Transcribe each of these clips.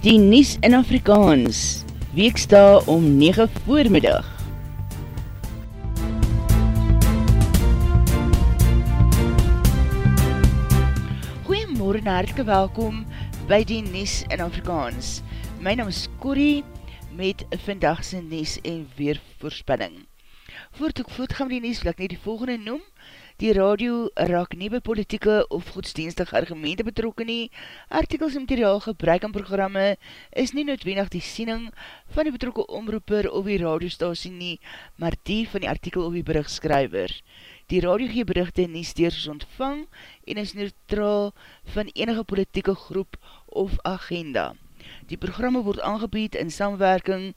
Die Nies in Afrikaans, weeksta om 9 voormiddag. Goeiemorgen en hartelike welkom by die Nies in Afrikaans. My naam is Corrie met vandagse Nies en weervoorspelling. Voordat ek voortgaan die Nies, wil ek nie die volgende noem, Die radio raak nie by politieke of godsdienstige argumente betrokken nie. Artikels en materiaal gebruik in programme is nie noodwendig die siening van die betrokke omroeper of die radiostasie nie, maar die van die artikel of die berichtskryver. Die radio gee berichte nie steers ontvang en is neutraal van enige politieke groep of agenda. Die programme word aangebied in samwerking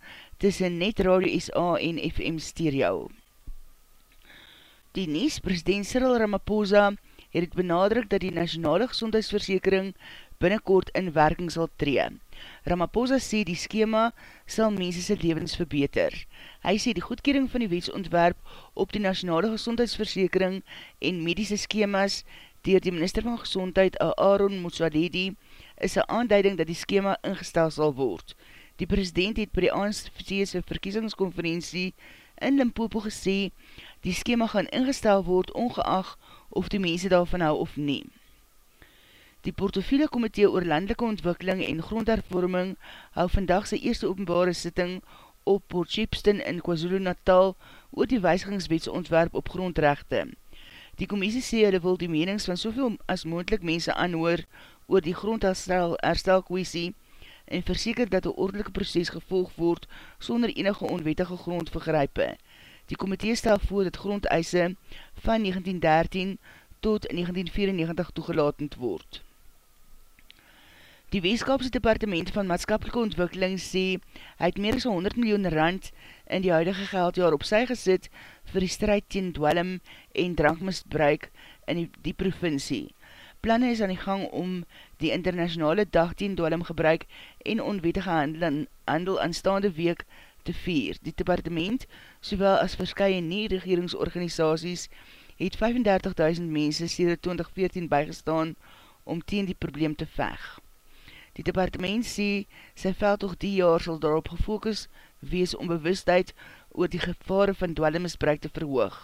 tussen Net Radio SA en FM Stereo. Die Nies, president Cyril Ramaphosa, het het benadruk dat die nationale gezondheidsversekering binnenkort in werking sal tree. Ramaphosa sê die schema sal mensese levens verbeter. Hy sê die goedkering van die wetsontwerp op die nationale gezondheidsversekering en medische schemas dier die minister van gezondheid Aaron Moussaledi is een aanduiding dat die schema ingestel sal word. Die president het by die ANC verkiesingskonferentie in Limpopo gesê die skema gaan ingestel word ongeag of die mense daarvan hou of nie. Die Portofiele Komitee oor Landelike Ontwikkeling en Grondhervorming hou vandag sy eerste openbare sitting op Port Shepston in KwaZulu Natal oor die weisigingswetse ontwerp op grondrechte. Die commissie sê hulle wil die menings van soveel as moendlik mense aanhoor oor die grondherstel herstel kwestie en verseker dat die ordelike proces gevolg word sonder enige onwettige grondvergrype. Die komitee stel voor dat grondeise van 1913 tot 1994 toegelatend word. Die Weeskapse Departement van Maatskapelike Ontwikkeling sê, hy het meer as 100 miljoen rand in die huidige geldjaar op sy gesit vir die strijd teen dwellum en drankmisbruik in die, die provincie. Planne is aan die gang om die internationale dag teen dwellum gebruik en onwetige handel, handel aanstaande week te vier. Die departement, sowel as verskye nie regeringsorganisaties, het 35.000 mense sêre 2014 bygestaan om teen die probleem te veg. Die departement sê, sy veldtocht die jaar sal daarop gefokus wees om bewustheid oor die gevare van dwellemisbruik te verhoog.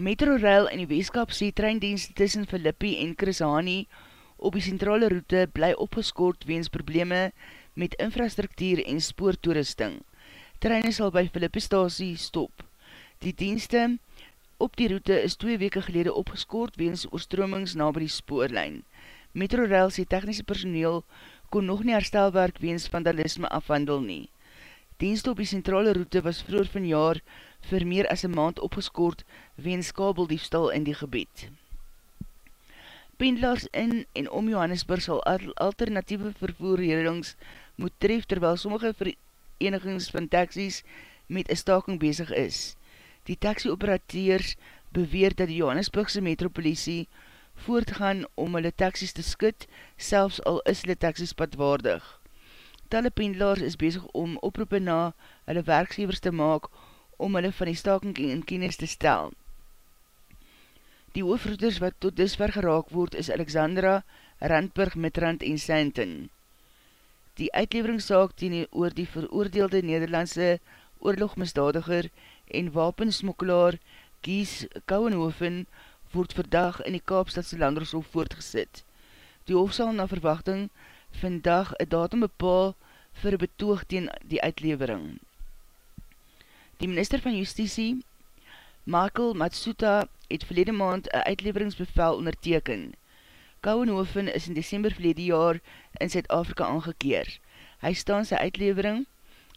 Metro Rail in die weeskap sê treindienst tussen Filippi en Chris Hani op die centrale route bly opgeskoord weens probleme met infrastruktuur en spoortoerusting. Treine sal by Filippi stasie stop. Die dienste op die route is twee weke gelede opgeskoord weens oorstromings na by die spoorlijn. Metrorail sê technische personeel kon nog nie herstelwerk weens vandalisme afhandel nie. Dienste op die centrale route was vroeger van jaar vir meer as een maand opgeskoord weens kabeldiefstal in die gebied. Pendelaars in en om Johannesburg sal alternatieve vervoerredings moet tref terwyl sommige verenigings van taxies met een staking bezig is. Die taxi-operateurs beweer dat die Johannesburgse metropolisie voortgaan om hulle taxis te skut, selfs al is hulle taxis padwaardig. Talle pendelaars is bezig om oproepen na hulle werksgevers te maak om hulle van die staking in kennis te stel. Die hoofrouters wat tot disver geraak word is Alexandra, Randburg, Midrand en Santon. Die uitleveringszaak teen oor die veroordeelde Nederlandse oorlogmisdadiger en wapensmokkelaar Gies Kouwenhoven word verdag in die Kaapstadse Landershof voortgesit. Die hof sal na verwachting vandag een datum bepaal vir betoog teen die uitlevering. Die minister van Justitie, Michael Matsuta, het verlede maand een uitleveringsbevel onderteken. Kouwenhoven is in december verlede jaar in Zuid-Afrika aangekeer. Hy staan sy uitlevering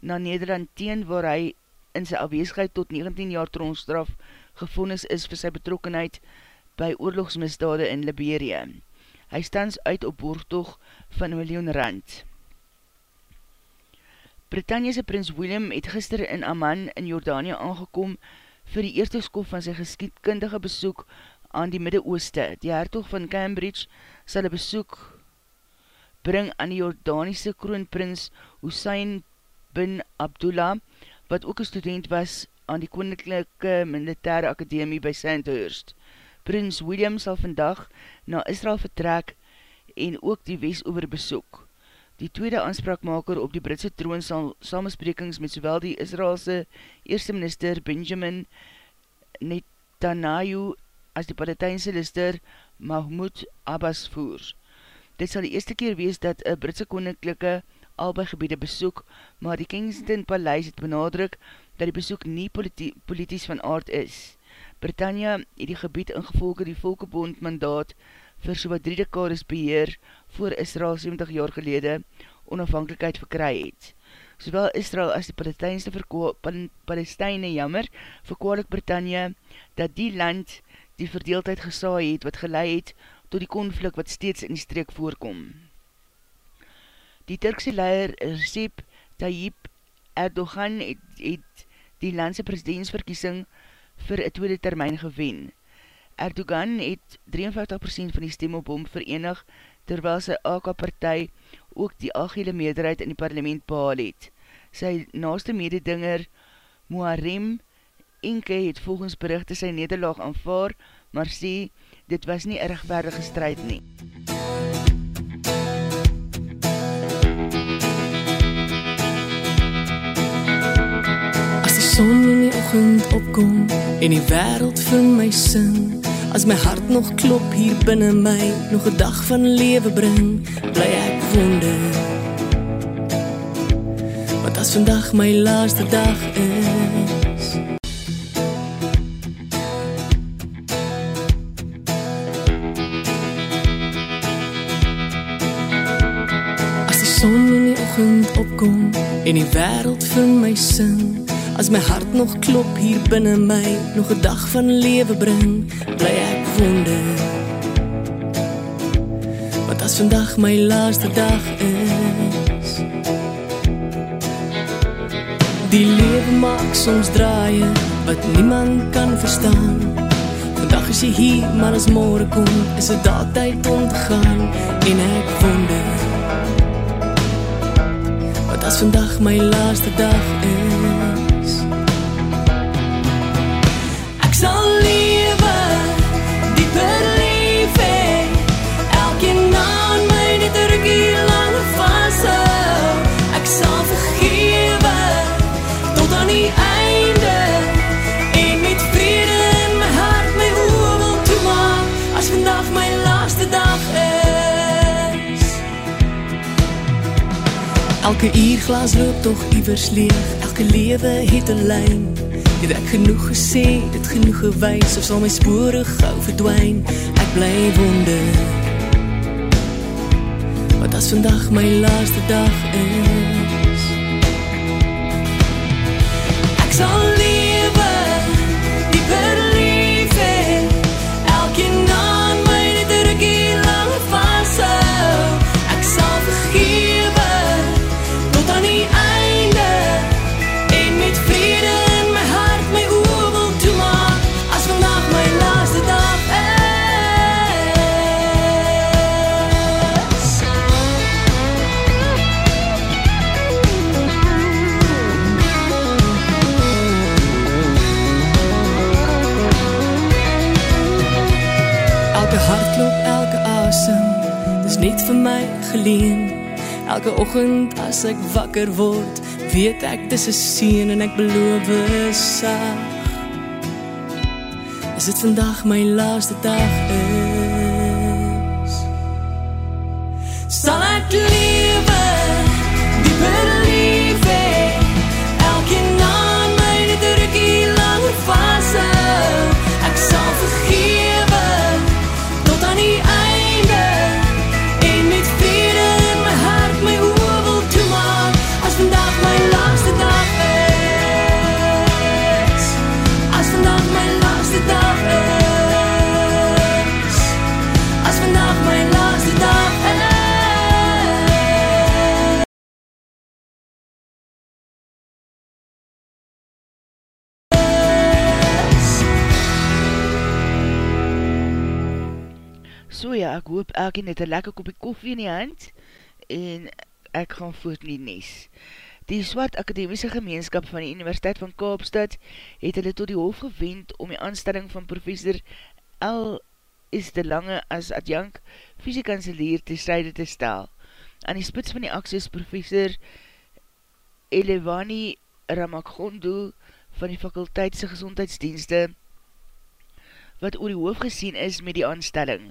na Nederland teen waar hy in sy afweesheid tot 19 jaar troonstraf gevonnis is vir sy betrokkenheid by oorlogsmisdade in Liberia. Hy stans uit op boortog van miljoen rand. Britanniese prins William het gister in Amman in Jordanië aangekom vir die eerste skof van sy geskietkundige besoek aan die Midde-Ooste. Die hertog van Cambridge sal een besoek bring aan die Jordaniese kroonprins Hussein bin Abdullah, wat ook een student was aan die Koninklijke Militaire Akademie by Sandhurst. Prins William sal vandag na Israel vertrek en ook die Westover besoek. Die tweede aanspraakmaker op die Britse troon sal samensprekings met sowel die Israelse eerste minister Benjamin Netanyahu as die Palestijnse lister Mahmoud Abbas voer. Dit sal die eerste keer wees dat een Britse koninklijke albei gebiede besoek, maar die Kingston Paleis het benadruk dat die besoek nie politi politisch van aard is. Britannia het die gebied ingevolge die Volkebond mandaat vir so wat drie dekades beheer voor Israel 70 jaar gelede onafhankelijkheid verkry het. Sowel Israel as die Palestijnse Palestijne jammer verkwalik Britannia dat die land die verdeeldheid gesaai het wat geleid het tot die konflik wat steeds in die streek voorkom. Die Turkse leier Recep Tayyip Erdogan het, het die landse presidentsverkiesing vir een tweede termijn gewen. Erdogan het 53% van die stem op hom verenig, terwyl sy AK-partij ook die algehele meerderheid in die parlement behaal het. Sy naaste mededinger, Muharrem Enke, het volgens berichte sy nederlaag aanvaar, maar sê, dit was nie ergwaardige strijd nie. As die ochend opkom en die wereld vir my sing, as my hart nog klop hier binnen my, nog een dag van lewe bring, bly ek wonder. Want as vandag my laaste dag is, son in die ochend opkom en die wereld vir my sing as my hart nog klop hier binnen my nog een dag van lewe bring bly ek wonder. Want as vandag my laaste dag is. Die lewe maak soms draaie wat niemand kan verstaan. Vandag is jy hier maar as morgen kom is het daar tyd om te gaan en ek wonder. As vandag my laaste dag is Elke uurglas loop toch iwers leeg. Elke lewe het een lijn. Het ek genoeg gesê, het genoeg gewys. Of sal my spore gauw verdwijn Ek bly wonder. Wat as vandag my laaste dag is Elke ochend as ek wakker word, weet ek dis een sien en ek beloof sag. Is dit vandag my laaste dag is? Sal ek lewe, So ja, ek hoop elkeen het een lekker kopie koffie in die hand en ek gaan voort in die nes. Die Swart Akademiese Gemeenskap van die Universiteit van Kaapstad het hulle tot die hof gewend om die aanstelling van professor L. is de lange as adjank fysiekanselier te strijde te stel. Aan die spits van die actie is professor Elevani Ramakondo van die fakulteitse gezondheidsdienste wat oor die hoofd gesien is met die aanstelling.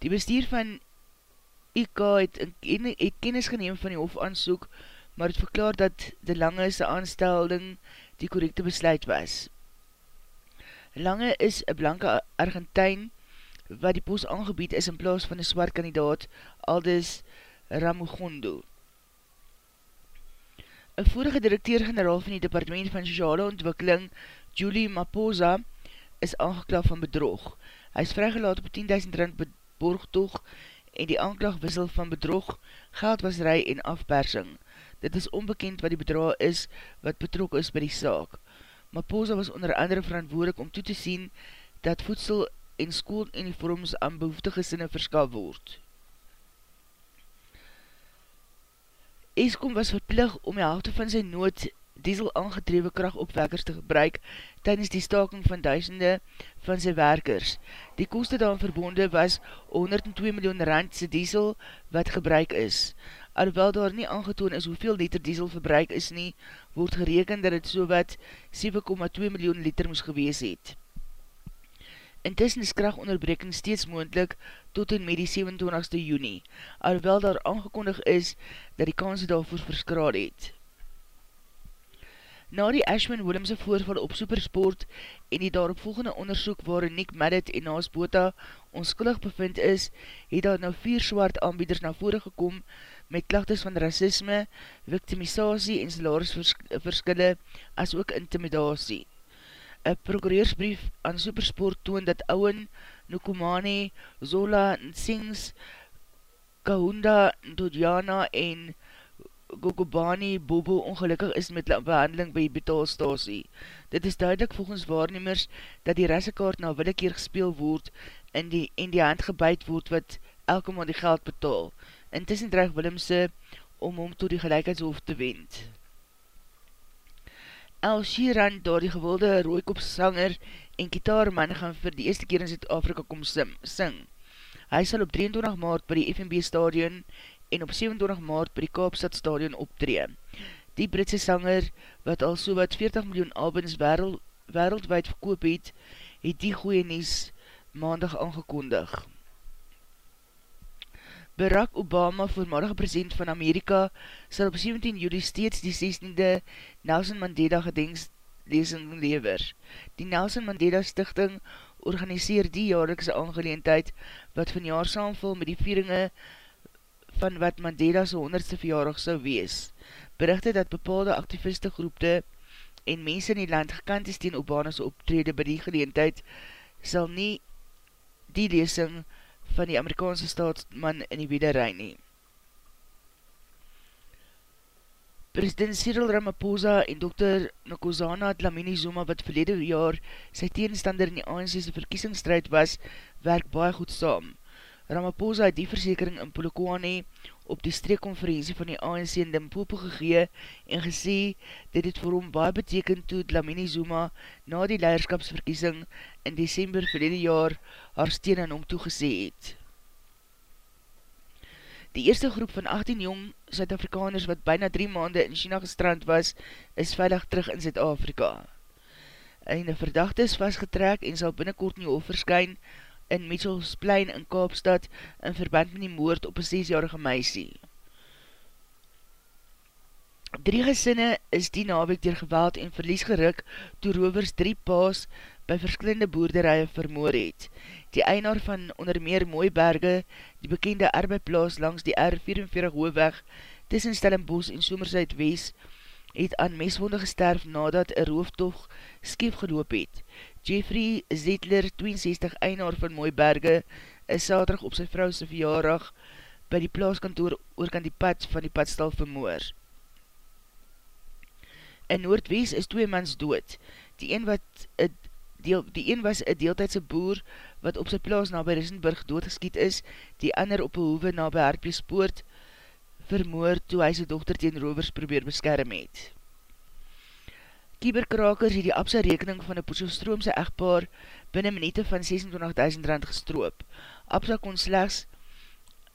Die bestuur van IK het, het kennis geneem van die hoofdaansoek, maar het verklaar dat de lange sy aanstelling die correcte besluit was. Lange is een blanke Argentijn wat die post aangebied is in plaas van een zwart kandidaat Aldis Ramugondo. Een vorige directeur-generaal van die Departement van Sociale Ontwikkeling, Julie Maposa, is aangeklaaf van bedrog. Hy is vrygelaat op 10.000 rand borgtoog en die aanklag wissel van bedrog, geldwasrij en afpersing. Dit is onbekend wat die bedrag is wat betrok is by die saak. Maposa was onder andere verantwoordelik om toe te sien dat voedsel en schooluniforms aan behoeftige sinne verskaf word. Eskom was verplig om die helfte van sy nood diesel aangetrewe krachtopwekkers te gebruik tydens die staking van duisende van sy werkers. Die koste daan verbonde was 102 miljoen rand sy diesel wat gebruik is. Alhoewel daar nie aangetoon is hoeveel liter diesel verbruik is nie, word gereken dat het so wat 7,2 miljoen liter moes gewees het. Intussen is krachtonderbreking steeds moendlik tot en met die 27ste juni, alhoewel daar aangekondig is dat die kans daarvoor verskraad het. Na die Ashwin Willemse voorval op Supersport en die daaropvolgende onderzoek waar Nick Maddet en Naas Bota onskullig bevind is, het daar nou vier swart aanbieders na vore gekom met klachtes van racisme, victimisatie en salarisverskille as ook intimidatie. Een prokureursbrief aan Supersport toon dat Owen, Nukumane, Zola, Nsings, Kahunda, Dodjana en Gogobani Bobo ongelukkig is met behandeling by die betaalstasie. Dit is duidelik volgens waarnemers dat die rassekaart na willekeer gespeel word en die, en die hand gebuid word wat elke maand die geld betaal. Intussen dreig Willemse om om tot die gelijkheidshoofd te wend. El Sheeran, daar die gewilde rooikopsanger en kitaarman gaan vir die eerste keer in Zuid-Afrika kom sing. Hy sal op 23 maart by die FNB stadion en op 27 maart by die Kaapstad stadion optree. Die Britse sanger, wat al so wat 40 miljoen albums wereld, wereldwijd verkoop het, het die goeie nies maandag aangekondig. Barack Obama, voormalige president van Amerika, sal op 17 juli steeds die 16e Nelson Mandela gedenkslesing lever. Die Nelson Mandela Stichting organiseer die jaarlikse aangeleentheid wat van jaar saamvul met die vieringe van wat Mandela so 100ste verjaardag sou wees. Berichte dat bepaalde activiste groepte en mense in die land gekant is teen Obama's optrede by die geleentheid sal nie die lesing verwerken van die Amerikaanse staatsman in die wederij nie. President Cyril Ramaphosa en Dr. Nkozana Dlamini Zuma, wat verlede jaar sy teenstander in die ANC's verkiesingsstrijd was, werk baie goed saam. Ramaphosa het die versekering in Polokwane op die streekkonferentie van die ANC in Limpopo gegee en gesê dit het vir hom baie betekend toe Dlamini Zuma na die leiderskapsverkiesing in december verlede jaar haar steen aan hom toegesê het. Die eerste groep van 18 jong Zuid-Afrikaners wat byna 3 maande in China gestrand was, is veilig terug in Zuid-Afrika. En die verdachte is vastgetrek en sal binnenkort nie overskyn in Mitchellsplein in Kaapstad in verband met die moord op een 6-jarige meisie. Drie gesinne is die naweek dier geweld en verlies geruk toe rovers drie paas by verskillende boerderije vermoor het. Die einaar van onder meer Mooiberge, die bekende arbeiplaas langs die R44 hoofweg tussen Stellenbos en Somersuid Wees, het aan meswonde gesterf nadat een rooftoog skief geloop het. Jeffrey Zetler, 62 einaar van Mooiberge, is saterig op sy vrouwse verjaardag by die plaaskantoor oorkant die pad van die padstal vermoor. In Noordwees is twee mans dood. Die een, wat deel, die een was een deeltijdse boer wat op sy plaas na by Rissenburg doodgeskiet is, die ander op een hoeve na by Harpiespoort vermoor toe hy sy dochter teen rovers probeer beskerm het. Kieberkrakers het die Absa rekening van die Potjofstroomse echtpaar binnen minute van 26.000 rand gestroop. Absa kon slechts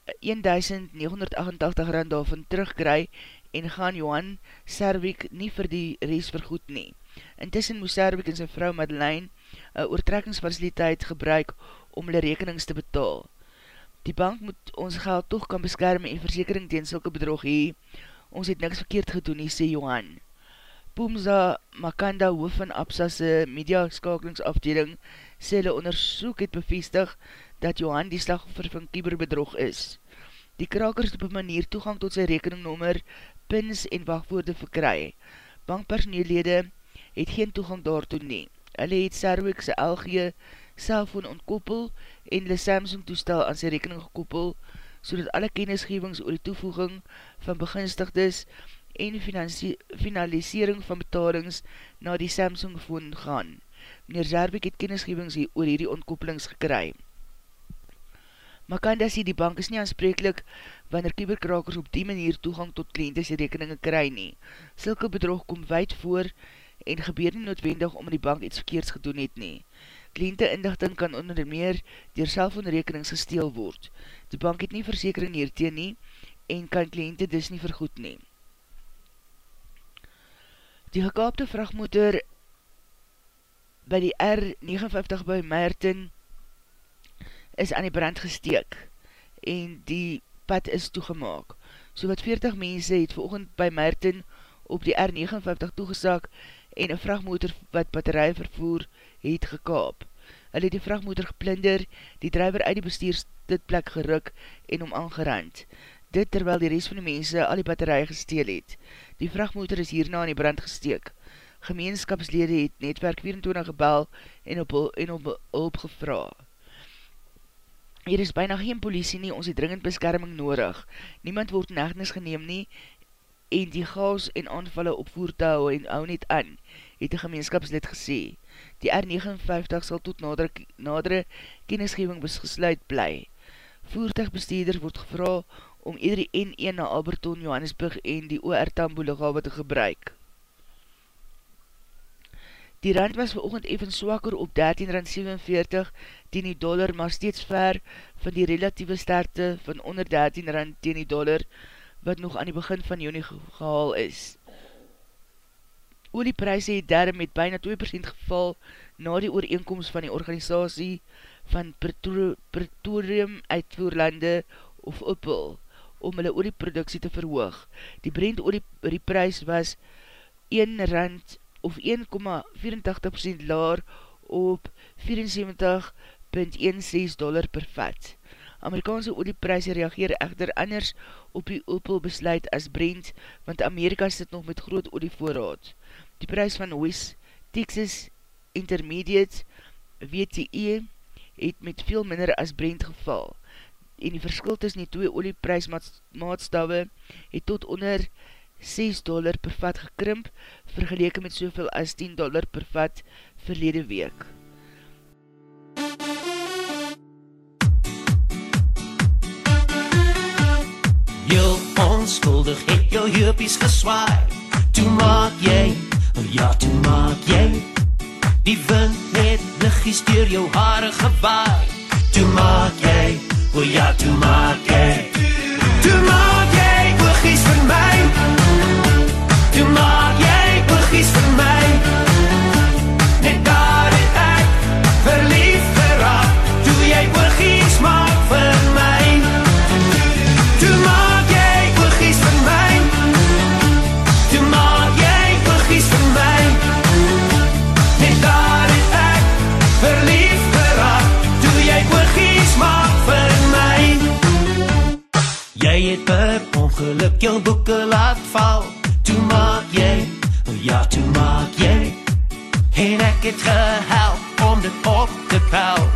1.988 rand daarvan terugkry en gaan Johan Serwiek nie vir die reis vergoed nie. Intussen moes Serwiek en sy vrou Madeleine een oortrekkingsfaciliteit gebruik om hulle rekenings te betaal. Die bank moet ons geld toch kan beskerm en versekering tegen sulke bedrog hee. Ons het niks verkeerd gedoen nie, sê Johan. Poomza Makanda, hoof van Absa'se media skakelingsafdeling, sê hulle onderzoek het bevestig dat Johan die slagoffer van kieberbedrog is. Die krakers op een manier toegang tot sy rekeningnommer, pins en wachtwoorde verkry. Bankpersoneellede het geen toegang daartoe nie. Hulle het Serwik sy LG cellfoon ontkoppel en hulle Samsung toestel aan sy rekening gekoppel, so dat alle kennisgevings oor die toevoeging van beginstigdes en finalisering van betalings na die Samsung phone gaan. Meneer Zerbeek het kennisgevings hier oor hierdie ontkoppelings gekry. Makanda sê die bank is nie aanspreeklik wanneer kieberkrakers op die manier toegang tot klientes rekeninge kry nie. Silke bedrog kom wijd voor en gebeur nie noodwendig om die bank iets verkeerds gedoen het nie. Kliente indigting kan onder meer dier cellfoonrekenings gesteel word. Die bank het nie versekering hierteen nie en kan kliente dus nie vergoed neem. Die gekaapte vrachtmotor by die R59 by Meerten is aan die brand gesteek en die pad is toegemaak. So wat 40 mense het volgend by Meerten op die R59 toegesak en een vrachtmotor wat batterij vervoer het gekaap. Hulle het die vrachtmotor geplinder, die drijver uit die bestuurstidplek geruk en om aangerand dit terwyl die rest van die mense al die batterij gesteel het. Die vrachtmotor is hierna in die brand gesteek. Gemeenskapslede het netwerk 24 gebel en op, en op hulp gevra. Hier is byna geen politie nie, ons het dringend beskerming nodig. Niemand word negnis geneem nie en die gaas en aanvalle op voertuig en hou net aan, het die gemeenskapslid gesê. Die R59 sal tot nadere, nadere kennisgeving besluit bly. Voertuigbestuurder word gevra om ieder die N1 na Alberton, Johannesburg en die OR Tambo lichawe te gebruik. Die rand was veroogend even swakker op 13,47 ten die dollar, maar steeds ver van die relatieve sterkte van onder 13 rand ten die dollar, wat nog aan die begin van juni gehaal is. Olieprijse het daarom met bijna 2% geval na die ooreenkomst van die organisatie van Pretorium uitvoerlande of Opel om hulle olieproduksie te verhoog. Die Brent olieprys was 1 rand of 1,84% laar op 74,16 dollar per vat. Amerikaanse oliepryse reageer echter anders op die Opel besluit as Brent, want Amerika sit nog met groot olievoorraad. Die prijs van West Texas Intermediate WTE het met veel minder as Brent geval en die verskil tussen die twee olieprysmaatstawwe het tot onder 6 dollar per vat gekrimp, vergeleke met soveel as 10 dollar per vat verlede week. Heel onskuldig het jou heupies geswaai Toe maak jy, ja toe maak jy Die wind het lichies door jou haare gewaai Toe maak jy, O ja, toe maak jy per ongeluk jou boeke laat val. Toe maak jy, ja toe maak jy En ek het gehelp om dit op te pel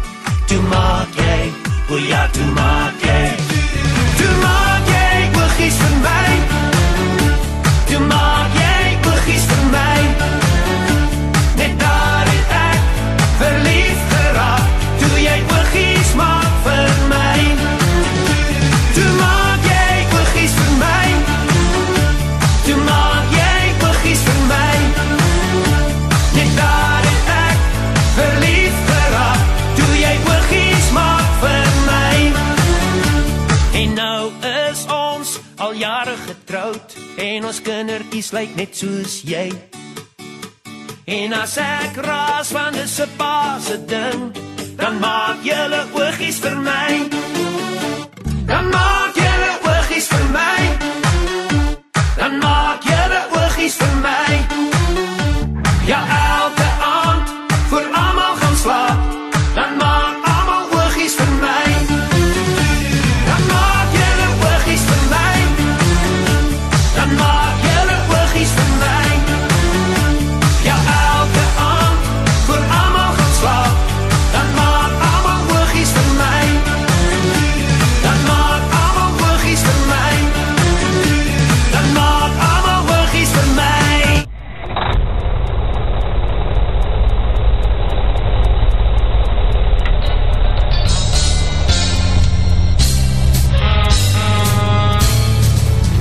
Toe maak jy, o ja toe maak ons kindertjies lyk net soos jy. En as ek raas van dis 'n pa se ding, dan maak julle oogies vir my. Dan maak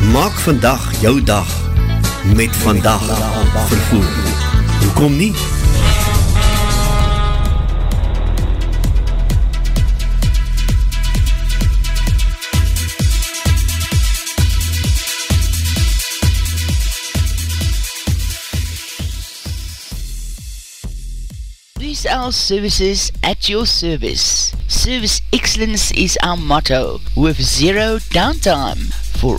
Maak vandag jou dag met vandag vervoer. Hoekom nie? our Services at your service. Service excellence is our motto with zero downtime for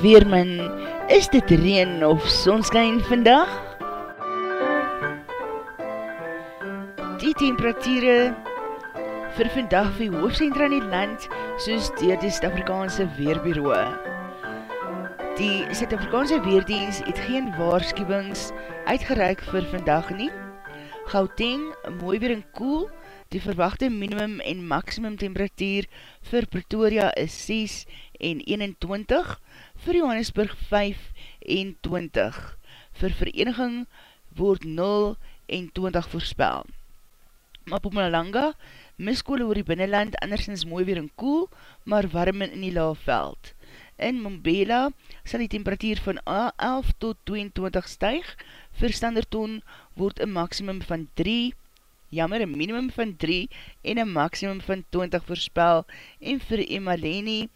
Weermin, is dit reen of sonskijn vandag? Die temperatuurde vir vandag vir hoofdcentra in die land, soos dier die Suid-Afrikaanse Weerbureau. Die Suid-Afrikaanse Weerdienst het geen waarschuwings uitgereik vir vandag nie. Gauteng, mooi weer en koel, die verwachte minimum en maximum temperatuur vir Pretoria is 6 en 21, vir Johannesburg 5 en 20, vir Vereniging word 0 en 20 voorspel. Mapumalanga, miskole oor die binnenland, andersens mooi weer en koel, maar warm in die laafveld. In Mombela sal die temperatuur van 11 tot 22 stuig, vir Standerton word een maximum van 3 jammer een minimum van 3 en een maximum van 20 voorspel en vir Emaleni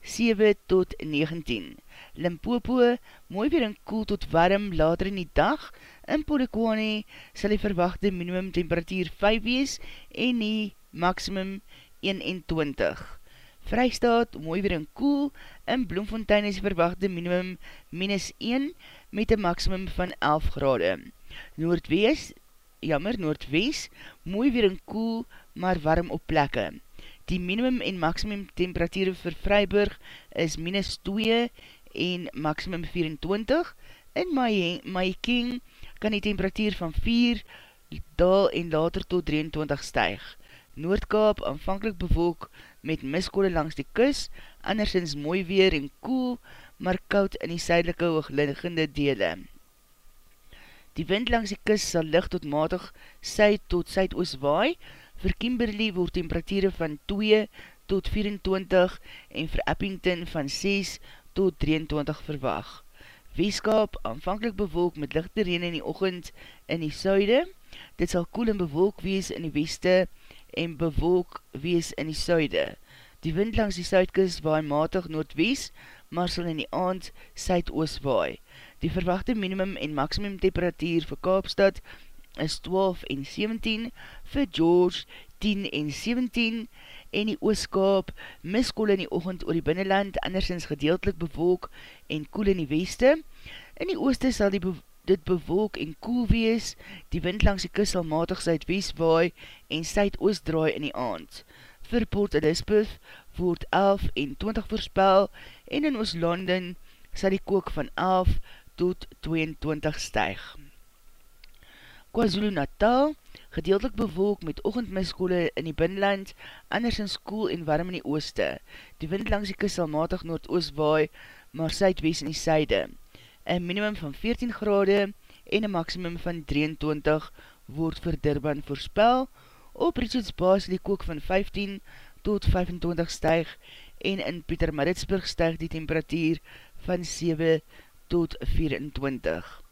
7 tot 19. Limpopo, mooi weer en koel tot warm later in die dag. In Polokwane sal die verwachte minimum temperatuur 5 wees en die maximum 21. Vrystaat, mooi weer en koel. In Bloemfontein is die verwachte minimum minus 1 met een maximum van 11 grade. Noordwees, jammer, Noordwees, mooi weer en koel, maar warm op plekke. Die minimum en maximum temperatuur vir Vryburg is minus 2 en maximum 24. In Mahikeng kan die temperatuur van 4 daal en later tot 23 stijg. Noordkaap aanvankelijk bewolk met miskole langs die kus, andersins mooi weer en koel, maar koud in die suidelike hoogliggende dele. Die wind langs die kus sal licht tot matig syd tot sydoost waai, vir Kimberley word temperatuur van 2 tot 24 en vir Eppington van 6 tot 23 verwag. Weeskaap, aanvankelijk bewolk met lichte reen in die ochend in die suide. Dit sal koel en bewolk wees in die weste en bewolk wees in die suide. Die wind langs die suidkus waai matig noordwees, maar sal in die aand suidoost waai. Die verwachte minimum en maximum temperatuur vir Kaapstad is 12 en 17, vir George 10 en 17 en die ooskaap, miskoel in die ochend oor die binnenland, andersins gedeeltelik bewolk en koel in die weste. In die ooste sal die be dit bewolk en koel wees, die wind langs die kus sal matig zuidwest waai en zuidoost draai in die aand. Vir Port Elizabeth word 11 en 20 voorspel en in Oost-London sal die kook van 11 tot 22 stijg. KwaZulu Natal, gedeeltelik bewolk met ochendmiskole in die binnenland, anders in skoel en warm in die ooste. Die wind langs die kus sal matig noordoost waai, maar suidwees in die syde. Een minimum van 14 grade en een maximum van 23 word vir Durban voorspel. Op Richards Baas die kook van 15 tot 25 stijg en in Pieter Maritsburg stijg die temperatuur van 7 tot 24.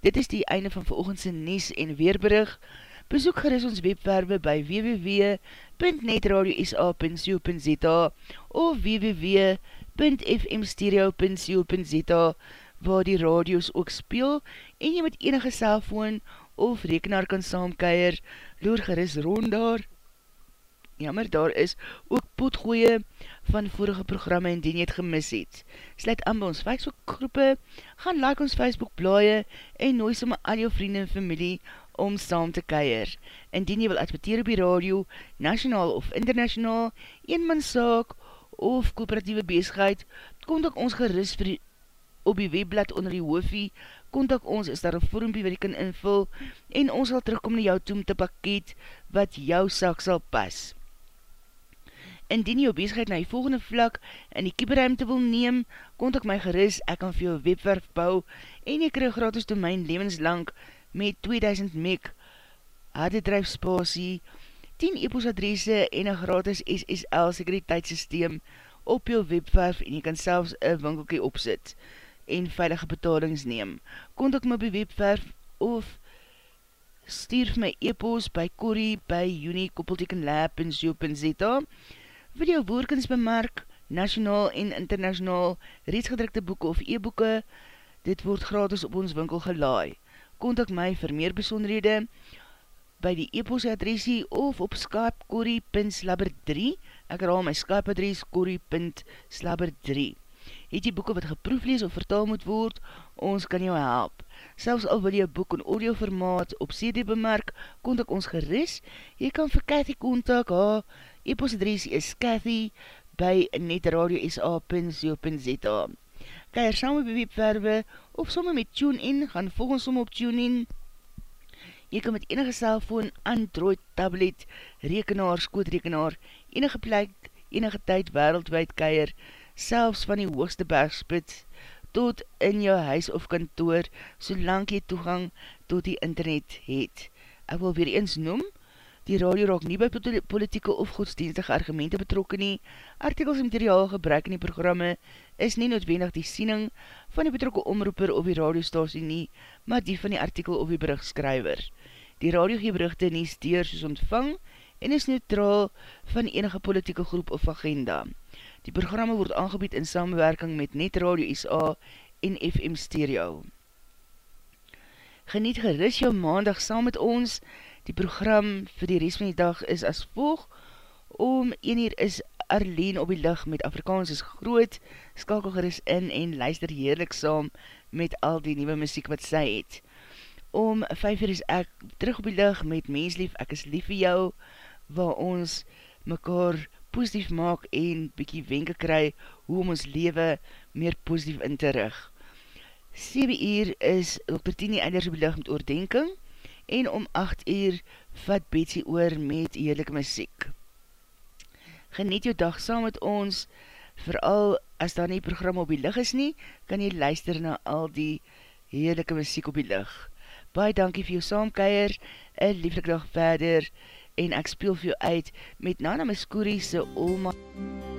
Dit is die einde van veroogendse Nies en Weerbrug. Besoek geris ons webwerwe by www.netradio.sa.co.za of www.fmstereo.co.za waar die radios ook speel en jy met enige cellfoon of rekenaar kan saamkeier, loer geris rond daar. Jammer, daar is ook potgooie van vorige programme en die nie het gemis het. Sluit aan by ons Facebook groepe, gaan like ons Facebook blaie en nooi somme al jou vrienden en familie om saam te keier. Indien jy wil adverteer op die radio, nationaal of internationaal, eenmanszaak of kooperatieve bezigheid, kontak ons geris vir die, op die webblad onder die hoofie, kontak ons, is daar een vormpie wat jy kan invul, en ons sal terugkom na jou toe met die pakket, wat jou saak sal pas. Indien jou bezigheid na die volgende vlak in die kieberruimte wil neem, kontak my geris, ek kan vir jou webwerf bou en jy krijg gratis domein levenslang met 2000 meg harde drijf spasie, 10 e-post adresse en een gratis SSL sekuriteitssysteem op jou webwerf en jy kan selfs een winkelkie opzit en veilige betalings neem. Kontak my by webwerf of stuur my e-post by Corrie by unikoppeltekenlab.co.za video woordkunstbemerk, nationaal en internationaal, reeds gedrukte boeken of e-boeken, dit word gratis op ons winkel gelaai. Contact my vir meer besonderhede by die e-post adresie of op skype.corrie.slabber3 ek raal my skype adres corrie.slabber3 Het die boeken wat geproeflees of vertaal moet word, ons kan jou help. Selfs al wil jy boek in audio formaat op CD bemerk, kontak ons geris. Jy kan vir Cathy kontak, haar e-post adres is Cathy by netradiosa.co.za Keier saam op die webwerwe of somme met TuneIn, gaan volgens somme op TuneIn. Jy kan met enige cellfoon, Android, tablet, rekenaar, skootrekenaar, enige plek, enige tyd wereldwijd keier, selfs van die hoogste bergspits, tot in jou huis of kantoor, solang jy toegang tot die internet het. Ek wil weer eens noem, Die radio raak nie by politieke of godsdienstige argumente betrokken nie. Artikels en materiaal gebruik in die programme is nie noodwendig die siening van die betrokke omroeper of die radiostasie nie, maar die van die artikel of die berichtskrywer. Die radio gee berichte nie steer soos ontvang en is neutraal van enige politieke groep of agenda. Die programme word aangebied in samenwerking met Net Radio SA en FM Stereo. Geniet geris jou maandag saam met ons. Die program vir die rest van die dag is as volg. Om 1 uur is Arlene op die licht met Afrikaans is groot, skakel geris in en luister heerlik saam met al die nieuwe muziek wat sy het. Om 5 uur is ek terug op die licht met Menslief, ek is lief vir jou, waar ons mekaar positief maak en bykie wenke kry hoe om ons leven meer positief in te rig. 7 uur is Dr. Tini Eilers op die licht met oordenking en om 8 uur vat Betsy oor met heerlijke muziek geniet jou dag saam met ons, vooral as daar nie program op die lig is nie, kan jy luister na al die heerlijke muziek op die lig. Baie dankie vir jou saamkeier, een lieflik dag verder, en ek speel vir jou uit met Nana Muscuri se oma. the